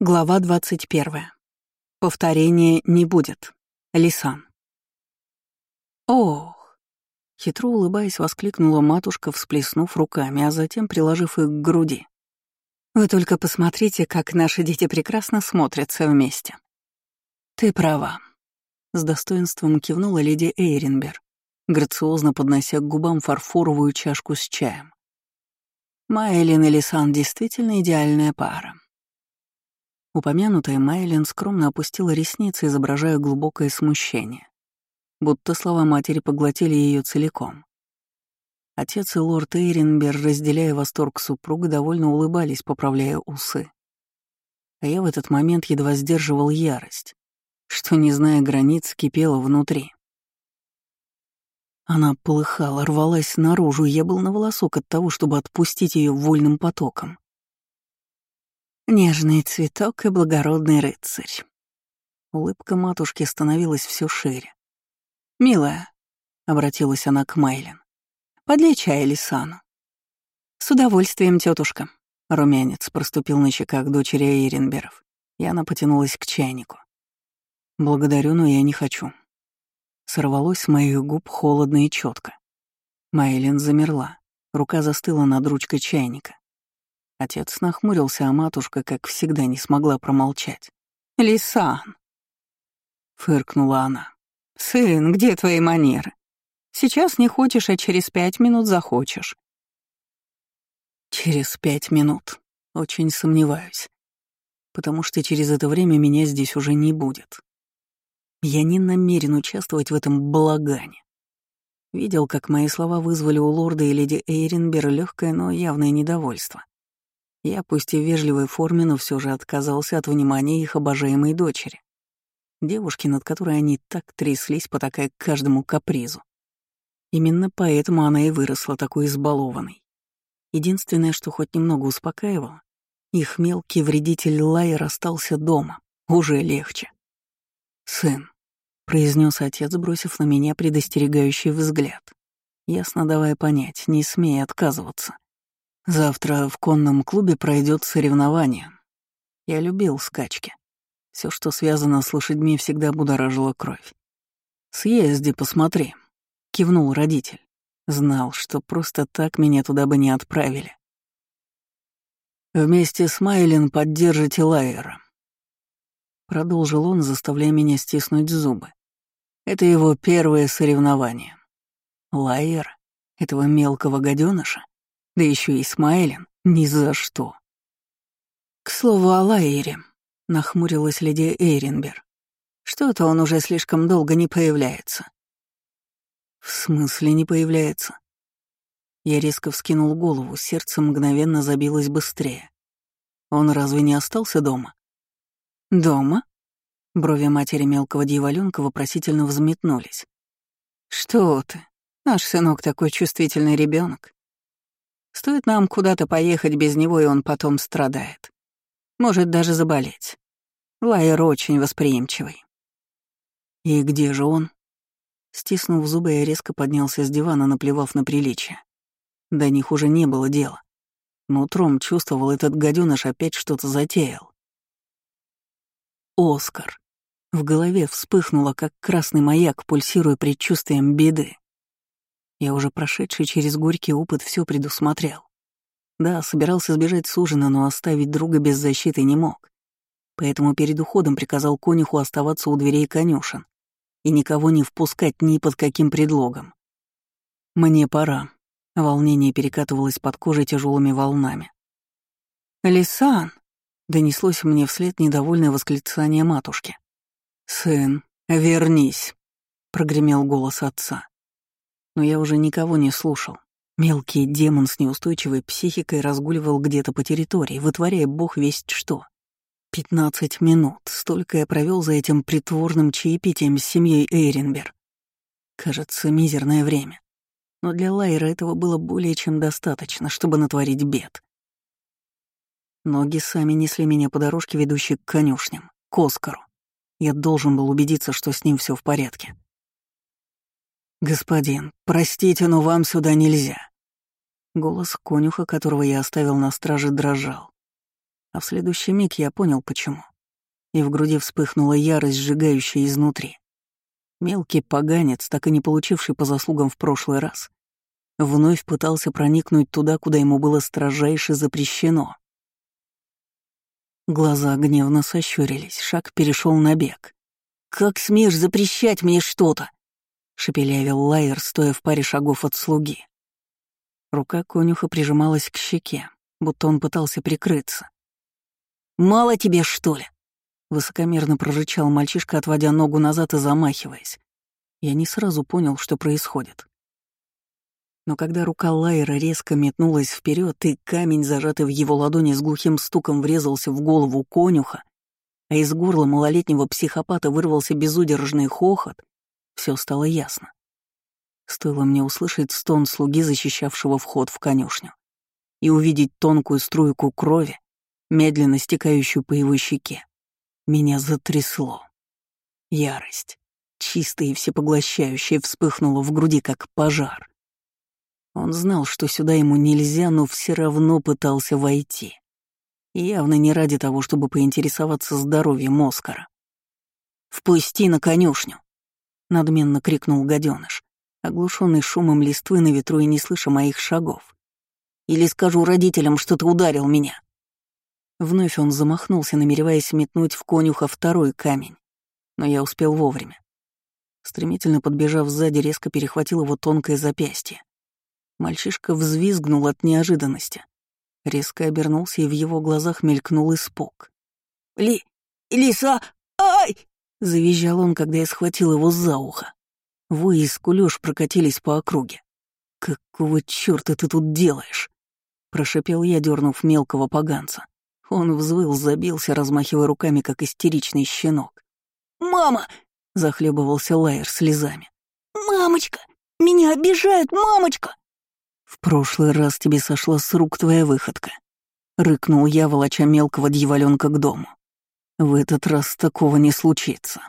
Глава 21. Повторения не будет. Лисан. Ох! Хитро улыбаясь, воскликнула матушка, всплеснув руками, а затем приложив их к груди. Вы только посмотрите, как наши дети прекрасно смотрятся вместе. Ты права. С достоинством кивнула леди Эйренбер, грациозно поднося к губам фарфоровую чашку с чаем. Майлин и Лисан действительно идеальная пара. Упомянутая Майлин скромно опустила ресницы, изображая глубокое смущение, будто слова матери поглотили ее целиком. Отец и лорд Эйренбер, разделяя восторг супруга, довольно улыбались, поправляя усы. А я в этот момент едва сдерживал ярость, что, не зная границ, кипела внутри. Она полыхала, рвалась наружу, и я был на волосок от того, чтобы отпустить ее вольным потоком. Нежный цветок и благородный рыцарь. Улыбка матушки становилась все шире. «Милая», — обратилась она к Майлин, — «подлей чай Лисану». «С удовольствием, тетушка. Румянец проступил на щеках дочери Эйренберов, и она потянулась к чайнику. «Благодарю, но я не хочу». Сорвалось с моих губ холодно и четко. Майлин замерла, рука застыла над ручкой чайника. Отец нахмурился, а матушка, как всегда, не смогла промолчать. «Лисан!» — фыркнула она. «Сын, где твои манеры? Сейчас не хочешь, а через пять минут захочешь». «Через пять минут. Очень сомневаюсь. Потому что через это время меня здесь уже не будет. Я не намерен участвовать в этом балагане. Видел, как мои слова вызвали у лорда и леди Эйренбер легкое, но явное недовольство. Я, пусть и в вежливой форме, но все же отказался от внимания их обожаемой дочери. Девушки, над которой они так тряслись, потакая к каждому капризу. Именно поэтому она и выросла такой избалованной. Единственное, что хоть немного успокаивало, их мелкий вредитель Лайер остался дома. Уже легче. «Сын», — произнес отец, бросив на меня предостерегающий взгляд, ясно давая понять, не смей отказываться. Завтра в конном клубе пройдет соревнование. Я любил скачки. Все, что связано с лошадьми, всегда будоражило кровь. «Съезди, посмотри», — кивнул родитель. Знал, что просто так меня туда бы не отправили. «Вместе с Майлин поддержите Лайера», — продолжил он, заставляя меня стиснуть зубы. «Это его первое соревнование. Лайер? Этого мелкого гаденыша? Да еще и Исмаэлин. Ни за что. К слову о Лаире, нахмурилась леди Эйренбер. Что-то он уже слишком долго не появляется. В смысле не появляется? Я резко вскинул голову, сердце мгновенно забилось быстрее. Он разве не остался дома? Дома? Брови матери мелкого дьяволёнка вопросительно взметнулись. Что ты? Наш сынок такой чувствительный ребенок. Стоит нам куда-то поехать без него, и он потом страдает. Может даже заболеть. Лайер очень восприимчивый. И где же он? Стиснув зубы, я резко поднялся с дивана, наплевав на приличие. До них уже не было дела. Нутром чувствовал, этот гаденыш опять что-то затеял. Оскар. В голове вспыхнуло, как красный маяк, пульсируя предчувствием беды. Я уже прошедший через горький опыт все предусмотрел. Да, собирался сбежать с ужина, но оставить друга без защиты не мог. Поэтому перед уходом приказал конюху оставаться у дверей конюшен и никого не впускать ни под каким предлогом. «Мне пора». Волнение перекатывалось под кожей тяжелыми волнами. «Лисан!» — донеслось мне вслед недовольное восклицание матушки. «Сын, вернись!» — прогремел голос отца но я уже никого не слушал. Мелкий демон с неустойчивой психикой разгуливал где-то по территории, вытворяя бог весть что. Пятнадцать минут, столько я провел за этим притворным чаепитием с семьей Эйренбер. Кажется, мизерное время. Но для Лайра этого было более чем достаточно, чтобы натворить бед. Ноги сами несли меня по дорожке, ведущей к конюшням, к Оскару. Я должен был убедиться, что с ним все в порядке. «Господин, простите, но вам сюда нельзя». Голос конюха, которого я оставил на страже, дрожал. А в следующий миг я понял, почему. И в груди вспыхнула ярость, сжигающая изнутри. Мелкий поганец, так и не получивший по заслугам в прошлый раз, вновь пытался проникнуть туда, куда ему было строжайше запрещено. Глаза гневно сощурились, шаг перешел на бег. «Как смеешь запрещать мне что-то?» — шепелявил Лайер, стоя в паре шагов от слуги. Рука конюха прижималась к щеке, будто он пытался прикрыться. «Мало тебе, что ли?» — высокомерно прорычал мальчишка, отводя ногу назад и замахиваясь. Я не сразу понял, что происходит. Но когда рука Лайера резко метнулась вперед, и камень, зажатый в его ладони с глухим стуком, врезался в голову конюха, а из горла малолетнего психопата вырвался безудержный хохот, все стало ясно. Стоило мне услышать стон слуги, защищавшего вход в конюшню, и увидеть тонкую струйку крови, медленно стекающую по его щеке. Меня затрясло. Ярость, чистая и всепоглощающая, вспыхнула в груди, как пожар. Он знал, что сюда ему нельзя, но все равно пытался войти. явно не ради того, чтобы поинтересоваться здоровьем Оскара. «Впусти на конюшню!» — надменно крикнул гаденыш, оглушенный шумом листвы на ветру и не слыша моих шагов. «Или скажу родителям, что ты ударил меня!» Вновь он замахнулся, намереваясь метнуть в конюха второй камень, но я успел вовремя. Стремительно подбежав сзади, резко перехватил его тонкое запястье. Мальчишка взвизгнул от неожиданности. Резко обернулся, и в его глазах мелькнул испуг. «Ли... Лиса... Ай!» — завизжал он, когда я схватил его за ухо. Вой и скулёж прокатились по округе. «Какого чёрта ты тут делаешь?» — прошипел я, дернув мелкого поганца. Он взвыл, забился, размахивая руками, как истеричный щенок. «Мама!» — захлебывался Лайер слезами. «Мамочка! Меня обижают, мамочка!» «В прошлый раз тебе сошла с рук твоя выходка», — рыкнул я, волоча мелкого дьяволёнка к дому. «В этот раз такого не случится».